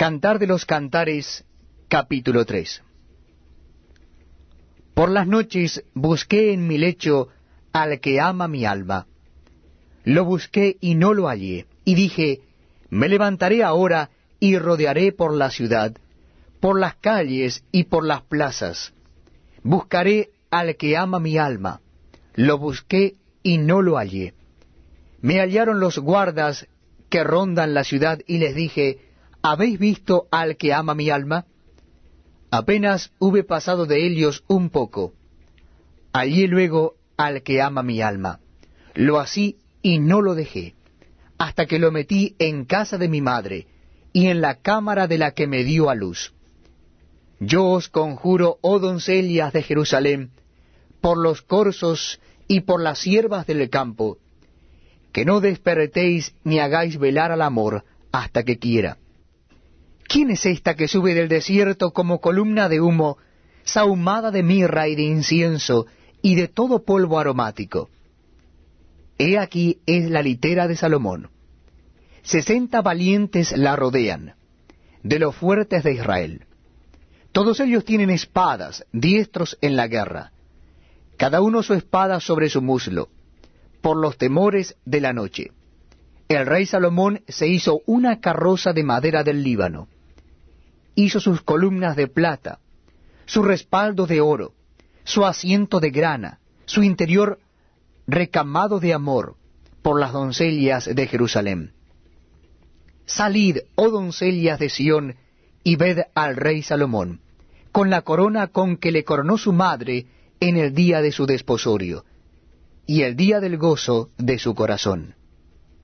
Cantar de los Cantares, capítulo 3 Por las noches busqué en mi lecho al que ama mi alma. Lo busqué y no lo hallé, y dije, me levantaré ahora y rodearé por la ciudad, por las calles y por las plazas. Buscaré al que ama mi alma. Lo busqué y no lo hallé. Me hallaron los guardas que rondan la ciudad y les dije, ¿habéis visto al que ama mi alma? Apenas hube pasado de ellos un poco. Hallé luego al que ama mi alma. Lo así y no lo dejé, hasta que lo metí en casa de mi madre, y en la cámara de la que me dio a luz. Yo os conjuro, oh doncellas de Jerusalén, por los corzos y por las siervas del campo, que no despertéis ni hagáis velar al amor hasta que quiera ¿Quién es esta que sube del desierto como columna de humo, sahumada de mirra y de incienso y de todo polvo aromático? He aquí es la litera de Salomón. Sesenta valientes la rodean, de los fuertes de Israel. Todos ellos tienen espadas, diestros en la guerra, cada uno su espada sobre su muslo, por los temores de la noche. El rey Salomón se hizo una carroza de madera del Líbano hizo sus columnas de plata, su respaldo de oro, su asiento de grana, su interior recamado de amor por las doncellas de Jerusalén. Salid, oh doncellas de Sión, y ved al rey Salomón, con la corona con que le coronó su madre en el día de su desposorio, y el día del gozo de su corazón.